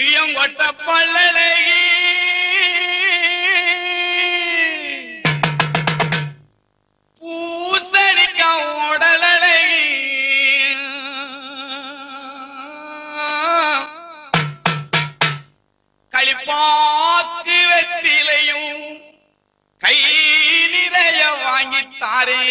புளியங்கொட்ட பல்லழகி பூசணிக்க உடலழகி களிப்பாத்து வெற்றிலையும் கை நிறைய வாங்கித்தாரே.